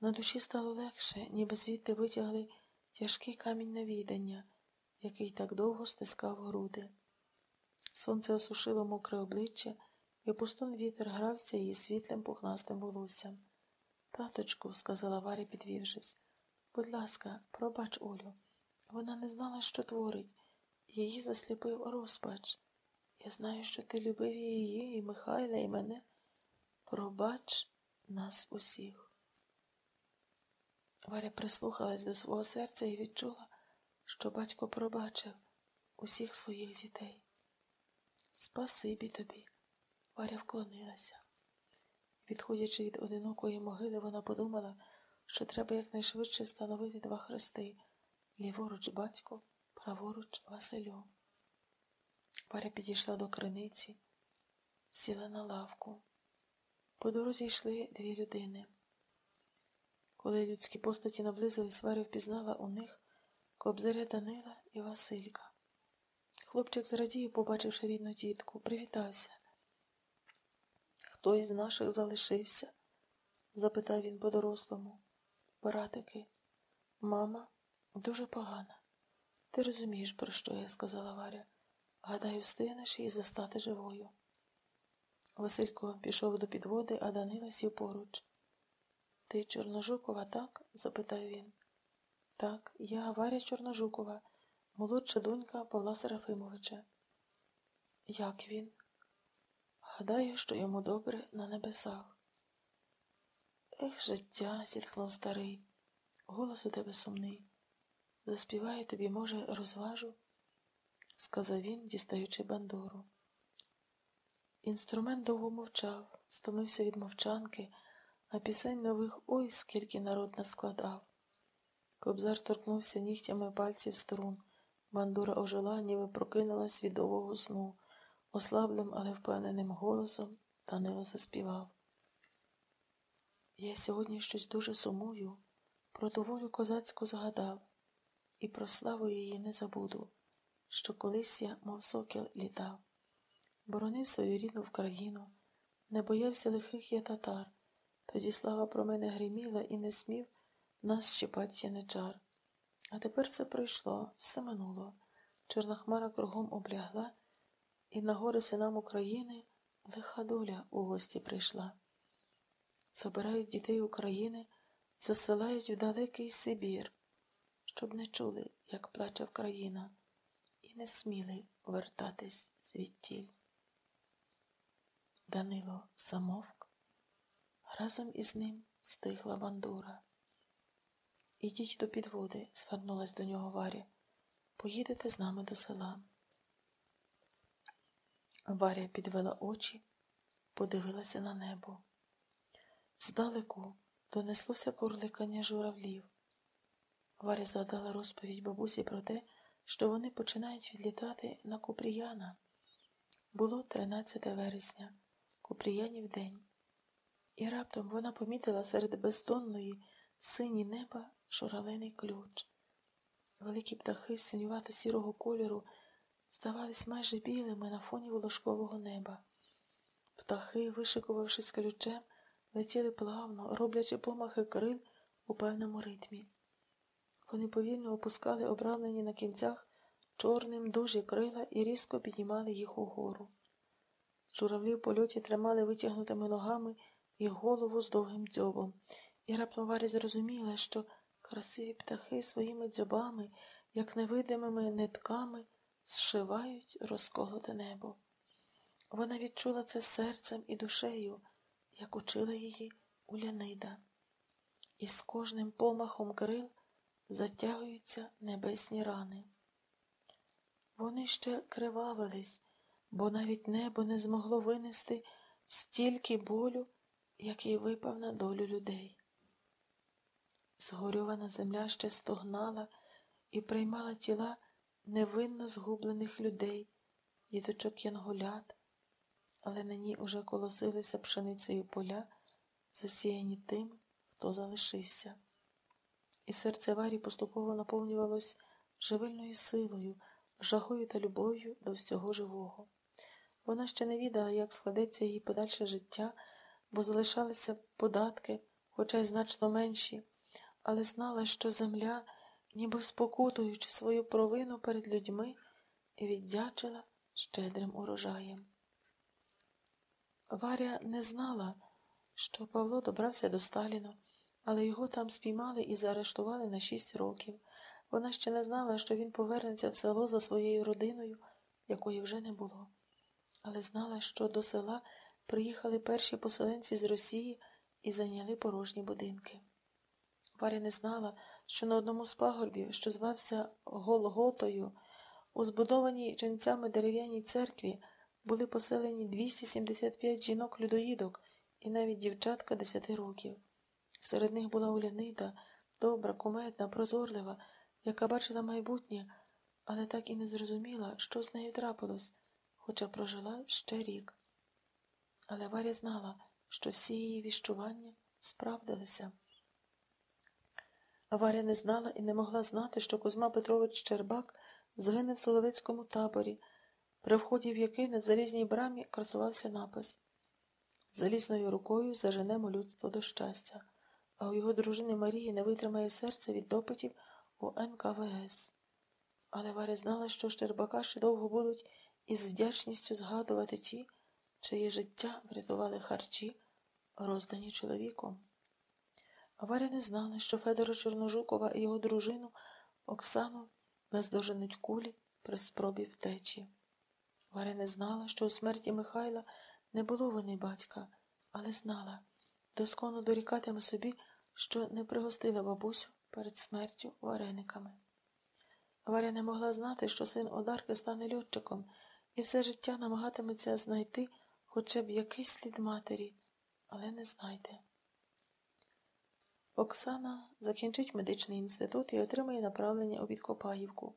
На душі стало легше, ніби звідти витягли тяжкий камінь невідання, який так довго стискав груди. Сонце осушило мокре обличчя, і пустун вітер грався її світлим пухнастим волоссям. Таточку, сказала Варя, підвівшись, будь ласка, пробач Олю. Вона не знала, що творить. Її засліпив розпач. Я знаю, що ти любив її, і Михайла, і мене. Пробач нас усіх. Варя прислухалась до свого серця і відчула, що батько пробачив усіх своїх дітей. Спасибі тобі. Варя вклонилася. Відходячи від одинокої могили, вона подумала, що треба якнайшвидше встановити два хрести ліворуч батько, праворуч Василю. Варя підійшла до криниці, сіла на лавку. По дорозі йшли дві людини. Коли людські постаті наблизились, Варя впізнала у них кобзаря Данила і Василька. Хлопчик зрадів, побачивши рідну тітку, привітався. Хто із наших залишився? запитав він по-дорослому. Братики, мама дуже погана. Ти розумієш, про що я сказала Варя. Гадаю, встигнеш її застати живою. Василько пішов до підводи, а Данило сів поруч. Ти Чорножукова, так? запитав він. Так, я Варя Чорножукова, молодша донька Павла Серафимовича. Як він? Гадаю, що йому добре на небесах. Ех, життя, зітхнув старий, голос у тебе сумний. Заспіваю тобі, може, розважу, сказав він, дістаючи бандуру. Інструмент довго мовчав, стомився від мовчанки, а пісень нових ой, скільки народ наскладав. Кобзар торкнувся нігтями пальців струн. Бандура ожила, ніби прокинулась від довгого сну, ослаблим, але впевненим голосом Данило заспівав. Я сьогодні щось дуже сумую, про ту волю козацьку згадав, і про славу її не забуду, що колись я, мов сокіл, літав, боронив свою рідну в країну, не боявся лихих я татар, тоді слава про мене гриміла і не смів нас щипать яничар. А тепер все пройшло, все минуло. Чорна хмара кругом облягла, і на гори синам України лиха доля у гості прийшла. Забирають дітей України, засилають в далекий Сибір, щоб не чули, як плаче країна, і не сміли вертатись звідтіль. Данило замовк, разом із ним стихла бандура. Ідіть до підводи, звернулась до нього Варя. Поїдете з нами до села. Варя підвела очі, подивилася на небо. Здалеку донеслося курликання журавлів. Варя згадала розповідь бабусі про те, що вони починають відлітати на Купріяна. Було 13 вересня, Купріянів день, і раптом вона помітила серед бездонної сині неба журавлиний ключ. Великі птахи синювато сірого кольору здавались майже білими на фоні волошкового неба. Птахи, вишикувавшись ключем, летіли плавно, роблячи помахи крил у певному ритмі. Вони повільно опускали обравлені на кінцях чорним дужі крила і різко піднімали їх угору. Журавлі в польоті тримали витягнутими ногами і голову з довгим дзьобом, і раптом Варя зрозуміла, що красиві птахи своїми дзьобами, як невидимими нитками, зшивають розколоте небо. Вона відчула це серцем і душею, як учила її Улянида. І з кожним помахом крил затягуються небесні рани. Вони ще кривавились, бо навіть небо не змогло винести стільки болю, який випав на долю людей. Згорьована земля ще стогнала і приймала тіла невинно згублених людей, діточок янголят, але на ній уже колосилися пшеницею поля, засіяні тим, хто залишився. І серце Варі поступово наповнювалось живильною силою, жагою та любов'ю до всього живого. Вона ще не відала, як складеться її подальше життя, бо залишалися податки хоча й значно менші, але знала, що земля, ніби спокутуючи свою провину перед людьми, віддячила щедрим урожаєм. Варя не знала, що Павло добрався до Сталіну, але його там спіймали і заарештували на шість років. Вона ще не знала, що він повернеться в село за своєю родиною, якої вже не було, але знала, що до села приїхали перші поселенці з Росії і зайняли порожні будинки. Варя не знала, що на одному з пагорбів, що звався Голготою, у збудованій ченцями дерев'яній церкві були поселені 275 жінок-людоїдок і навіть дівчатка 10 років. Серед них була Улянида, добра, кумедна, прозорлива, яка бачила майбутнє, але так і не зрозуміла, що з нею трапилось, хоча прожила ще рік. Але Варя знала, що всі її віщування справдилися. Варя не знала і не могла знати, що Кузьма Петрович Щербак загинув в Соловецькому таборі, при вході в який на залізній брамі красувався напис Залізною рукою заженемо людство до щастя, а у його дружини Марії не витримає серце від допитів у НКВС. Але Варя знала, що Щербака ще довго будуть із вдячністю згадувати ті, чиє життя врятували харчі, роздані чоловіком. Варя не знала, що Федора Чорножукова і його дружину Оксану наздоженуть кулі при спробі втечі. Варя не знала, що у смерті Михайла не було вини батька, але знала, доскону дорікатиме собі, що не пригостила бабусю перед смертю варениками. Варя не могла знати, що син Одарки стане льотчиком і все життя намагатиметься знайти хоча б якийсь слід матері, але не знайде. Оксана закінчить медичний інститут і отримає направлення у Підкопаївку.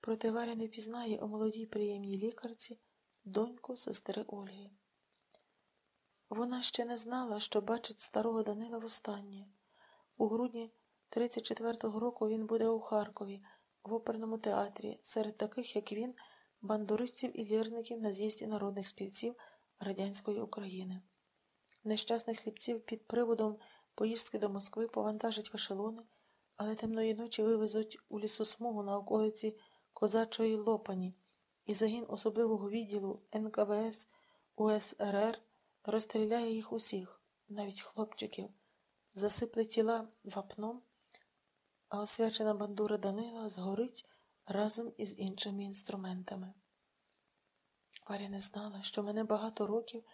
Проте Варя не пізнає у молодій приємній лікарці доньку сестри Ольги. Вона ще не знала, що бачить старого Данила востаннє. У грудні 34-го року він буде у Харкові, в оперному театрі, серед таких, як він, бандуристів і лірників на з'їзді народних співців радянської України. Нещасних хлібців під приводом поїздки до Москви повантажать в ешелони, але темної ночі вивезуть у лісосмугу на околиці Козачої Лопані, і загін особливого відділу НКВС УСРР розстріляє їх усіх, навіть хлопчиків, засипле тіла вапном, а освячена бандура Данила згорить разом із іншими інструментами. Варя не знала, що мене багато років,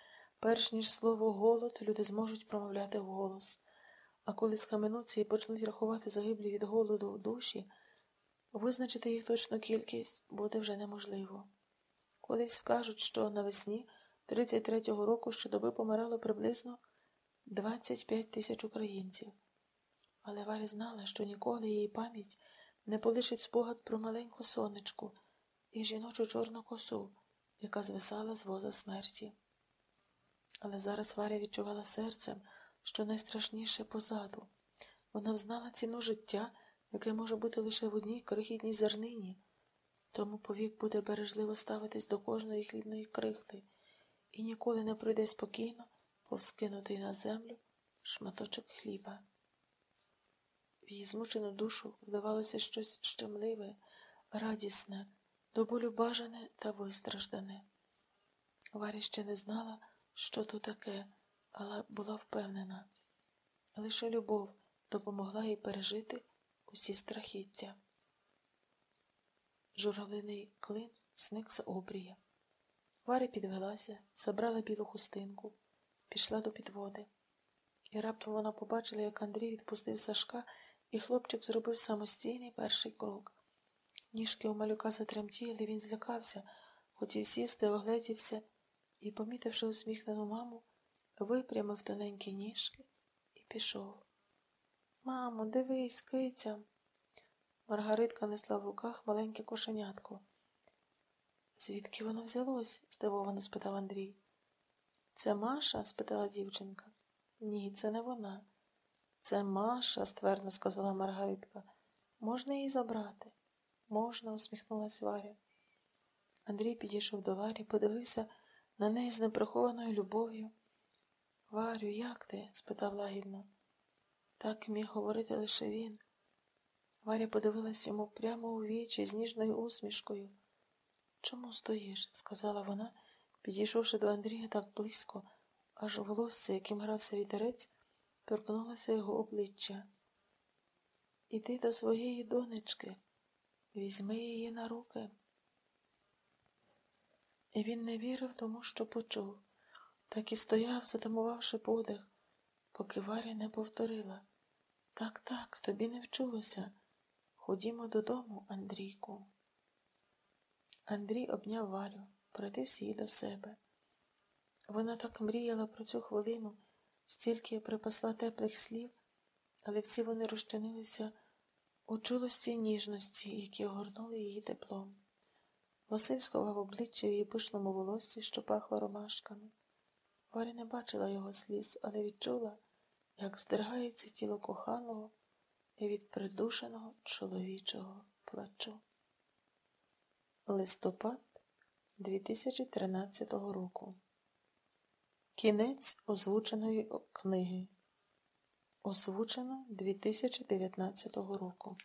перш ніж слово голод, люди зможуть промовляти вголос, а коли схаменуться і почнуть рахувати загиблі від голоду душі, визначити їх точну кількість буде вже неможливо. Колись вкажуть, що навесні 33-го року щодоби помирало приблизно 25 тисяч українців. Але Варя знала, що ніколи її пам'ять не полишить спогад про маленьку сонечку і жіночу чорну косу, яка звисала з воза смерті. Але зараз Варя відчувала серцем, що найстрашніше позаду. Вона взнала ціну життя, яке може бути лише в одній крихітній зернині, тому повік буде бережливо ставитись до кожної хлібної крихти і ніколи не пройде спокійно повскинутий на землю шматочок хліба. В її змучену душу вливалося щось щемливе, радісне, до болю бажане та вистраждане. Варя ще не знала, що то таке, але була впевнена. Лише любов допомогла їй пережити усі страхіття. Журавлиний клин зник за обрія. Варя підвелася, забрала білу хустинку, пішла до підводи. І раптом вона побачила, як Андрій відпустив Сашка, і хлопчик зробив самостійний перший крок. Ніжки у малюка затремтіли, він злякався, хотів сісти, огледівся і, помітивши усміхнену маму, випрямив тоненькі ніжки і пішов. Мамо, дивись, киця. Маргаритка несла в руках маленьке кошенятко. Звідки воно взялось? здивовано спитав Андрій. Це Маша? спитала дівчинка. Ні, це не вона. Це Маша, ствердно сказала Маргаритка. Можна її забрати? Можна, усміхнулась Варя. Андрій підійшов до Варі, подивився на неї з неприхованою любов'ю. Варю, як ти? спитав лагідно. Так міг говорити лише він. Варя подивилась йому прямо у вічі з ніжною усмішкою. Чому стоїш? сказала вона, підійшовши до Андрія так близько, аж волосся, яким грався вітерець, торкнулося його обличчя. Іди до своєї донечки, візьми її на руки. І він не вірив тому, що почув, так і стояв, затамувавши подих, поки Варя не повторила. Так, так, тобі не вчулося. Ходімо додому, Андрійку. Андрій обняв Варю, притис її до себе. Вона так мріяла про цю хвилину, стільки припасла теплих слів, але всі вони розчинилися у чулості ніжності, які огорнули її теплом. Василь сховав обличчя в її пишному волоссі, що пахло ромашками. Варя не бачила його сліз, але відчула, як здригається тіло коханого від придушеного чоловічого плачу. Листопад 2013 року. Кінець озвученої книги. Озвучено 2019 року.